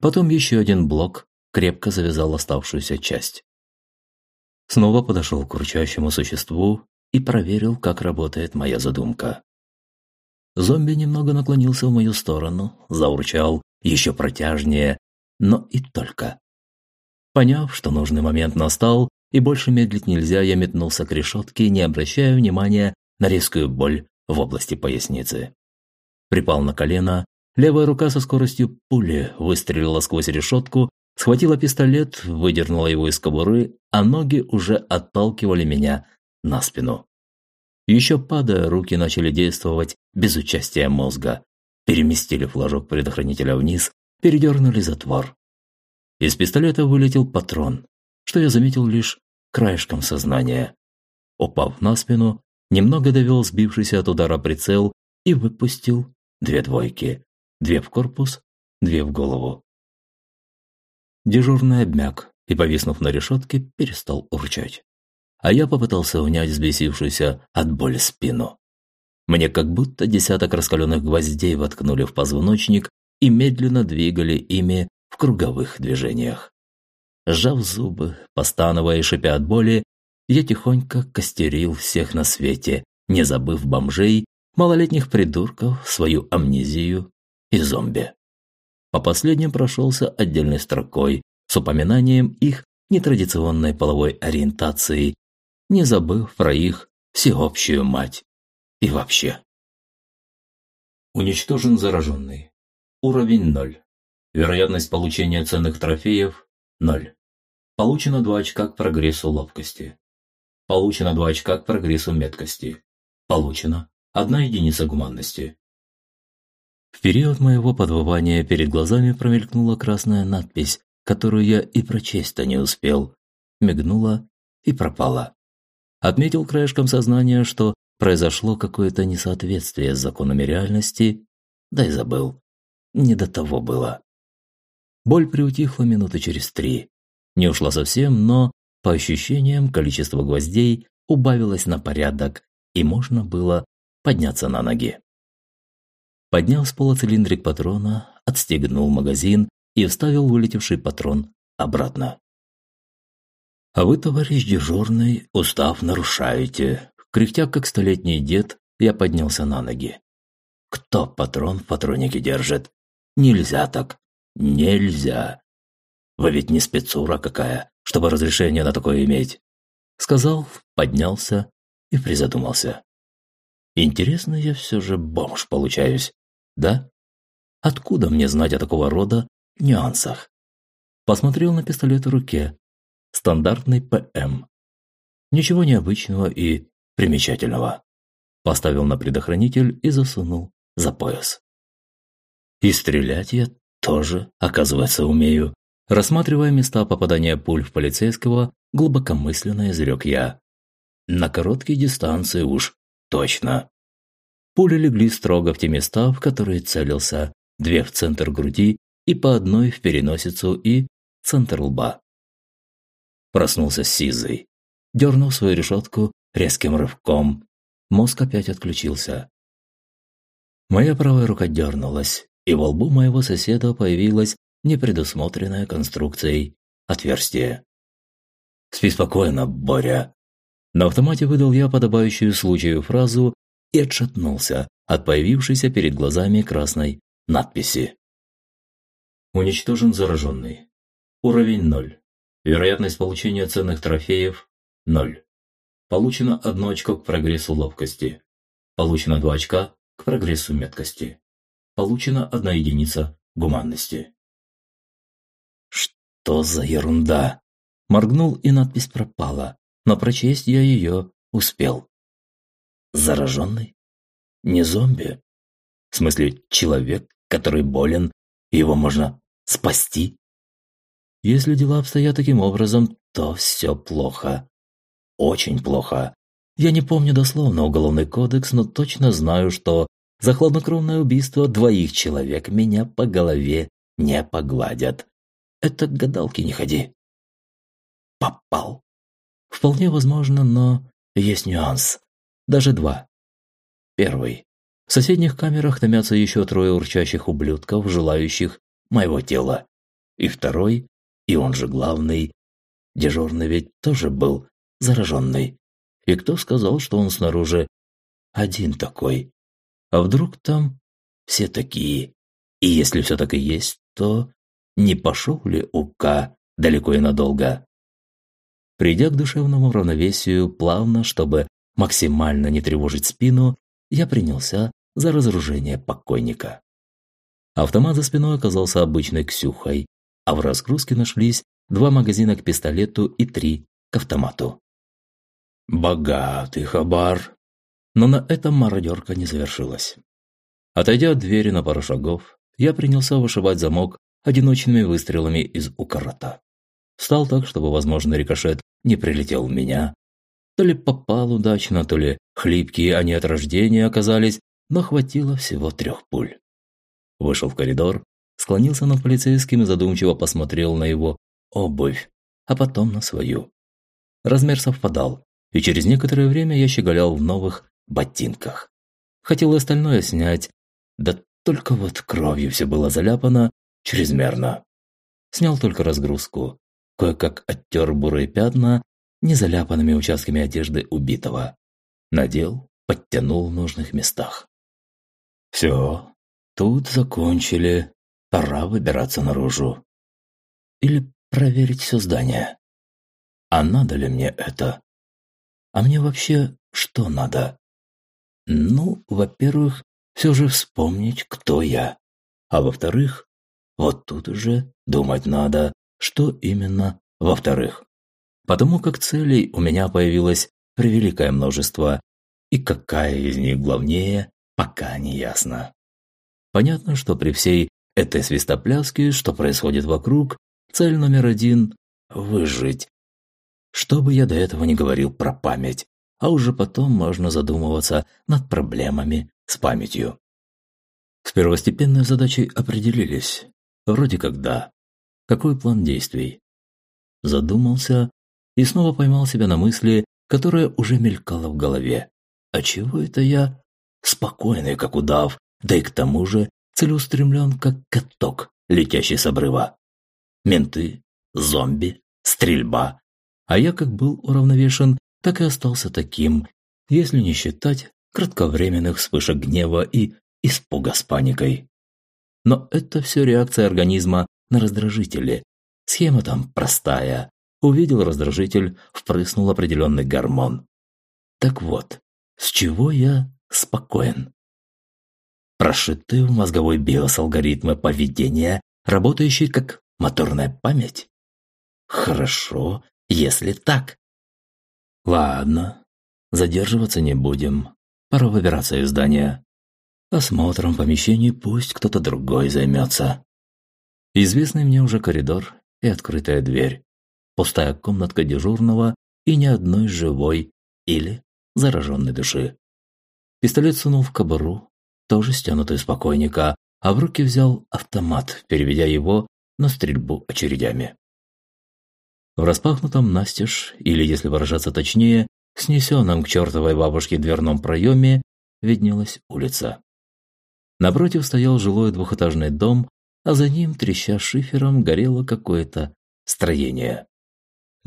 Потом еще один блок крепко завязал оставшуюся часть. Снова подошел к урчащему существу и проверил, как работает моя задумка. Зомби немного наклонился в мою сторону, заурчал еще протяжнее, но и только. Поняв, что нужный момент настал и больше медлить нельзя, я метнулся к решетке, не обращая внимания на резкую боль в области поясницы. Припал на колено, левая рука со скоростью пули выстрелила сквозь решетку схватила пистолет, выдернула его из кобуры, а ноги уже отталкивали меня на спину. Еще падая, руки начали действовать без участия мозга. Переместили флажок предохранителя вниз, передернули затвор. Из пистолета вылетел патрон, что я заметил лишь краешком сознания. Упав на спину, немного довел сбившийся от удара прицел и выпустил две двойки. Две в корпус, две в голову. Дежурный обмяк и, повиснув на решетке, перестал урчать. А я попытался унять взбесившуюся от боли спину. Мне как будто десяток раскаленных гвоздей воткнули в позвоночник и медленно двигали ими в круговых движениях. Сжав зубы, постановая и шипя от боли, я тихонько костерил всех на свете, не забыв бомжей, малолетних придурков, свою амнезию и зомби. По последним прошелся отдельной строкой с упоминанием их нетрадиционной половой ориентации, не забыв про их всеобщую мать. И вообще. Уничтожен зараженный. Уровень 0. Вероятность получения ценных трофеев – 0. Получено 2 очка к прогрессу ловкости. Получено 2 очка к прогрессу меткости. Получено 1 единица гуманности. В период моего подвывания перед глазами промелькнула красная надпись, которую я и прочесть-то не успел. Мигнула и пропала. Отметил краешком сознания, что произошло какое-то несоответствие с законами реальности, да и забыл. Не до того было. Боль приутихла минуты через три. Не ушла совсем, но, по ощущениям, количество гвоздей убавилось на порядок, и можно было подняться на ноги поднял с пола цилиндрик патрона, отстегнул магазин и вставил вылетевший патрон обратно. «А вы, товарищ дежурный, устав нарушаете». Кряхтя, как столетний дед, я поднялся на ноги. «Кто патрон в патронике держит? Нельзя так. Нельзя. Вы ведь не спецура какая, чтобы разрешение на такое иметь». Сказал, поднялся и призадумался. Интересно я все же бомж получаюсь да? Откуда мне знать о такого рода нюансах? Посмотрел на пистолет в руке. Стандартный ПМ. Ничего необычного и примечательного. Поставил на предохранитель и засунул за пояс. И стрелять я тоже, оказывается, умею. Рассматривая места попадания пуль в полицейского, глубокомысленно изрек я. На короткой дистанции уж точно. Пули легли строго в те места, в которые целился, две в центр груди и по одной в переносицу и центр лба. Проснулся Сизый. Дернул свою решетку резким рывком. Мозг опять отключился. Моя правая рука дернулась, и во лбу моего соседа появилась непредусмотренная конструкцией отверстие. «Спи спокойно, Боря!» На автомате выдал я подобающую случаю фразу и отшатнулся, от появившейся перед глазами красной надписи. Уничтожен зараженный. Уровень 0. Вероятность получения ценных трофеев – 0. Получено 1 очко к прогрессу ловкости. Получено 2 очка к прогрессу меткости. Получена 1 единица гуманности. Что за ерунда? Моргнул и надпись пропала, но прочесть я ее успел. Зараженный? Не зомби? В смысле, человек, который болен, его можно спасти? Если дела обстоят таким образом, то все плохо. Очень плохо. Я не помню дословно уголовный кодекс, но точно знаю, что за хладнокровное убийство двоих человек меня по голове не погладят. Это к гадалке не ходи. Попал. Вполне возможно, но есть нюанс. Даже два. Первый. В соседних камерах томятся еще трое урчащих ублюдков, желающих моего тела. И второй, и он же главный, дежурный ведь тоже был зараженный. И кто сказал, что он снаружи один такой? А вдруг там все такие? И если все так и есть, то не пошел ли УК далеко и надолго? Придя к душевному равновесию плавно, чтобы максимально не тревожить спину, я принялся за разоружение покойника. Автомат за спиной оказался обычной Ксюхой, а в разгрузке нашлись два магазина к пистолету и три к автомату. Богатый хабар. Но на этом мародерка не завершилась. Отойдя от двери на пару шагов, я принялся вышивать замок одиночными выстрелами из укорота. Встал так, чтобы, возможно, рикошет не прилетел в меня. То ли попал удачно, то ли хлипкие они от рождения оказались, но хватило всего трех пуль. Вышел в коридор, склонился над полицейским и задумчиво посмотрел на его обувь, а потом на свою. Размер совпадал, и через некоторое время я щеголял в новых ботинках. Хотел остальное снять, да только вот кровью все было заляпано чрезмерно. Снял только разгрузку, кое-как оттер бурые пятна незаляпанными участками одежды убитого. Надел, подтянул в нужных местах. Все, тут закончили, пора выбираться наружу. Или проверить все здание. А надо ли мне это? А мне вообще что надо? Ну, во-первых, все же вспомнить, кто я. А во-вторых, вот тут уже думать надо, что именно во-вторых. Потому как целей у меня появилось превеликое множество, и какая из них главнее, пока не ясно. Понятно, что при всей этой свистопляске, что происходит вокруг, цель номер один – выжить. Что бы я до этого не говорил про память, а уже потом можно задумываться над проблемами с памятью. С первостепенной задачей определились. Вроде как да. Какой план действий? Задумался и снова поймал себя на мысли, которая уже мелькала в голове. А чего это я? Спокойный, как удав, да и к тому же целеустремлен, как каток, летящий с обрыва. Менты, зомби, стрельба. А я как был уравновешен, так и остался таким, если не считать кратковременных вспышек гнева и испуга с паникой. Но это все реакция организма на раздражители. Схема там простая. Увидел раздражитель, впрыснул определенный гормон. Так вот, с чего я спокоен? Прошитые в мозговой биос алгоритмы поведения, работающие как моторная память? Хорошо, если так. Ладно, задерживаться не будем. Пора выбираться из здания. Осмотром помещений пусть кто-то другой займется. Известный мне уже коридор и открытая дверь. Пустая комнатка дежурного и ни одной живой или зараженной души. Пистолет сунул в кобуру, тоже стянутый с покойника, а в руки взял автомат, переведя его на стрельбу очередями. В распахнутом настежь, или, если выражаться точнее, снесенном к чертовой бабушке дверном проеме, виднелась улица. Напротив стоял жилой двухэтажный дом а за ним, треща шифером, горело какое-то строение.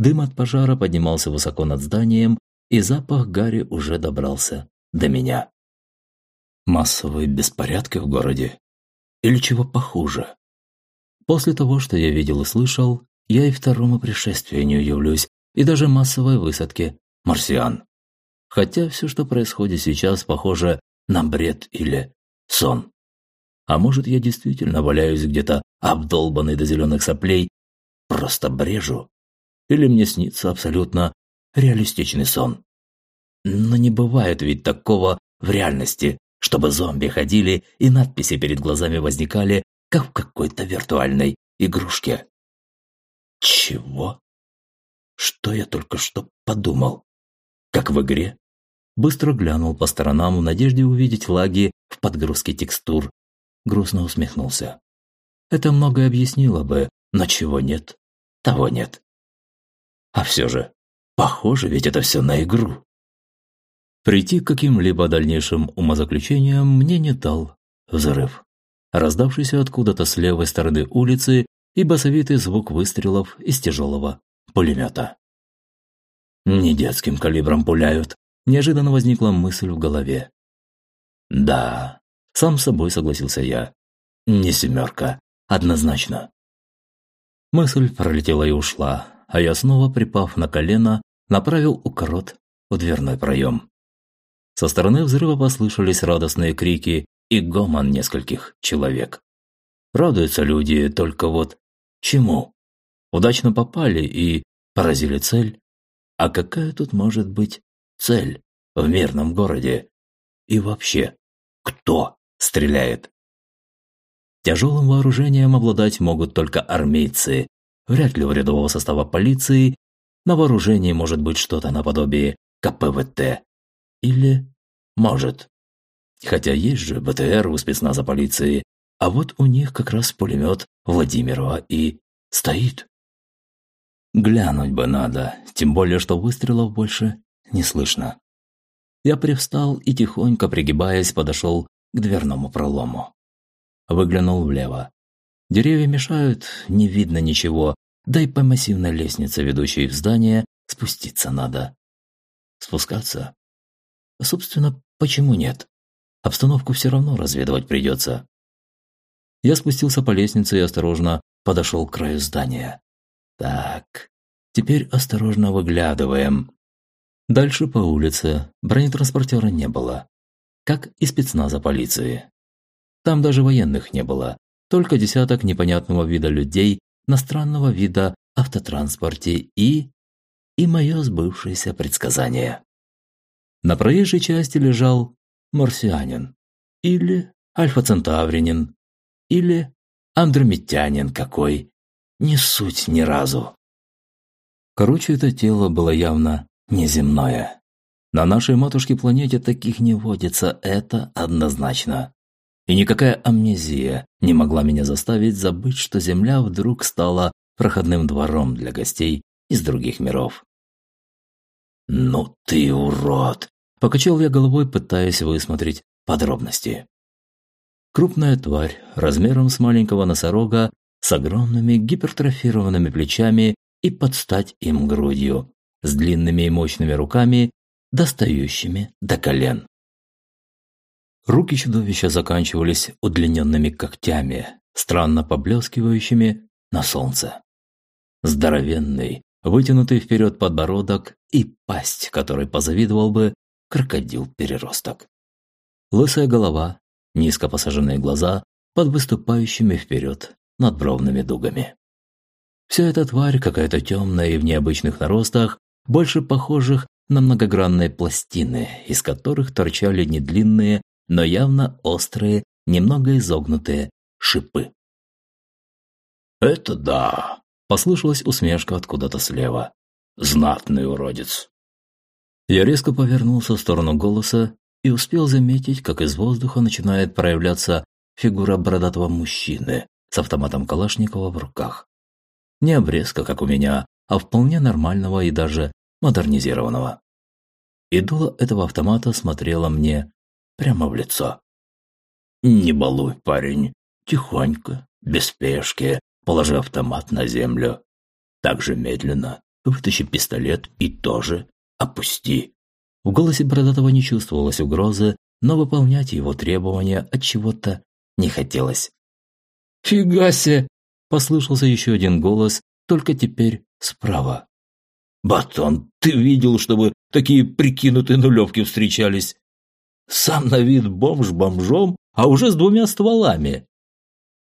Дым от пожара поднимался высоко над зданием, и запах гари уже добрался до меня. Массовые беспорядки в городе? Или чего похуже? После того, что я видел и слышал, я и второму пришествию не удивлюсь, и даже массовой высадке марсиан. Хотя все, что происходит сейчас, похоже на бред или сон. А может, я действительно валяюсь где-то обдолбанный до зеленых соплей, просто брежу? Или мне снится абсолютно реалистичный сон? Но не бывает ведь такого в реальности, чтобы зомби ходили и надписи перед глазами возникали, как в какой-то виртуальной игрушке. Чего? Что я только что подумал? Как в игре? Быстро глянул по сторонам в надежде увидеть лаги в подгрузке текстур. Грустно усмехнулся. Это многое объяснило бы, но чего нет, того нет. А все же, похоже ведь это все на игру. Прийти к каким-либо дальнейшим умозаключениям мне не дал взрыв, раздавшийся откуда-то с левой стороны улицы и басовитый звук выстрелов из тяжелого пулемета. Не детским калибром пуляют, неожиданно возникла мысль в голове. Да, сам собой согласился я. Не семерка, однозначно. Мысль пролетела и ушла, а я снова, припав на колено, направил укрот в дверной проем. Со стороны взрыва послышались радостные крики и гомон нескольких человек. Радуются люди, только вот чему? Удачно попали и поразили цель. А какая тут может быть цель в мирном городе? И вообще, кто стреляет? Тяжелым вооружением обладать могут только армейцы. Вряд ли у рядового состава полиции на вооружении может быть что-то наподобие КПВТ. Или может. Хотя есть же БТР у спецназа полиции, а вот у них как раз пулемет Владимирова и стоит. Глянуть бы надо, тем более, что выстрелов больше не слышно. Я привстал и, тихонько пригибаясь, подошел к дверному пролому. Выглянул влево. Деревья мешают, не видно ничего, да и по массивной лестнице, ведущей в здание, спуститься надо. Спускаться? Собственно, почему нет? Обстановку все равно разведывать придется. Я спустился по лестнице и осторожно подошел к краю здания. Так, теперь осторожно выглядываем. Дальше по улице бронетранспортера не было, как и спецназа полиции. Там даже военных не было, только десяток непонятного вида людей на странного вида автотранспорте и... и мое сбывшееся предсказание. На проезжей части лежал марсианин. Или альфа-центавринин. Или андромитянин какой. Не суть ни разу. Короче, это тело было явно неземное. На нашей матушке-планете таких не водится, это однозначно. И никакая амнезия не могла меня заставить забыть, что Земля вдруг стала проходным двором для гостей из других миров. «Ну ты урод!» – покачал я головой, пытаясь высмотреть подробности. Крупная тварь, размером с маленького носорога, с огромными гипертрофированными плечами и подстать им грудью, с длинными и мощными руками, достающими до колен. Руки чудовища заканчивались удлиненными когтями, странно поблескивающими на солнце. Здоровенный, вытянутый вперед подбородок и пасть, которой позавидовал бы крокодил-переросток. Лысая голова, низко посаженные глаза под выступающими вперед надбровными дугами. Вся эта тварь какая-то темная и в необычных наростах, больше похожих на многогранные пластины, из которых торчали недлинные, но явно острые, немного изогнутые шипы. «Это да!» Послышалась усмешка откуда-то слева. «Знатный уродец!» Я резко повернулся в сторону голоса и успел заметить, как из воздуха начинает проявляться фигура бородатого мужчины с автоматом Калашникова в руках. Не обрезка, как у меня, а вполне нормального и даже модернизированного. И дуло этого автомата смотрело мне прямо в лицо. «Не балуй, парень, тихонько, без спешки, Положи автомат на землю. Так же медленно вытащи пистолет и тоже опусти. В голосе Бородатого не чувствовалось угрозы, но выполнять его требования от чего-то не хотелось. «Фига себе!» – послышался еще один голос, только теперь справа. «Батон, ты видел, чтобы такие прикинутые нулевки встречались? Сам на вид бомж бомжом, а уже с двумя стволами!»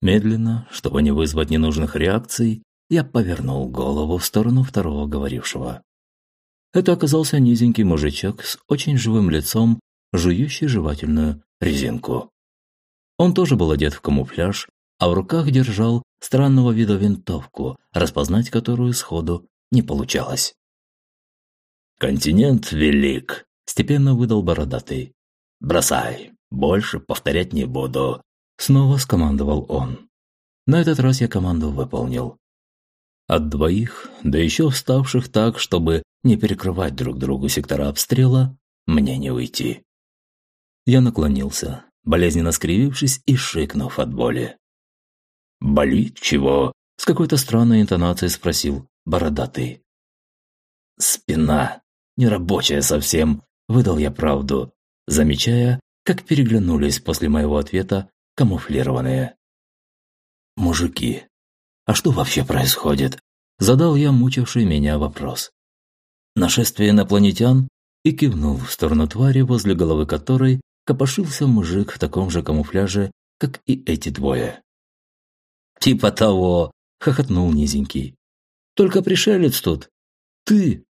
Медленно, чтобы не вызвать ненужных реакций, я повернул голову в сторону второго говорившего. Это оказался низенький мужичок с очень живым лицом, жующий жевательную резинку. Он тоже был одет в камуфляж, а в руках держал странного вида винтовку, распознать которую сходу не получалось. «Континент велик», – степенно выдал бородатый. «Бросай, больше повторять не буду», – снова скомандовал он. На этот раз я команду выполнил. От двоих, да еще вставших так, чтобы не перекрывать друг другу сектора обстрела, мне не уйти. Я наклонился, болезненно скривившись и шикнув от боли. «Болит чего?» – с какой-то странной интонацией спросил бородатый. «Спина нерабочая совсем», – выдал я правду, замечая, как переглянулись после моего ответа камуфлированные. «Мужики, а что вообще происходит?» – задал я мучивший меня вопрос. «Нашествие инопланетян?» и кивнул в сторону твари, возле головы которой копошился мужик в таком же камуфляже, как и эти двое. «Типа того!» – хохотнул низенький. «Только пришелец тут. Ты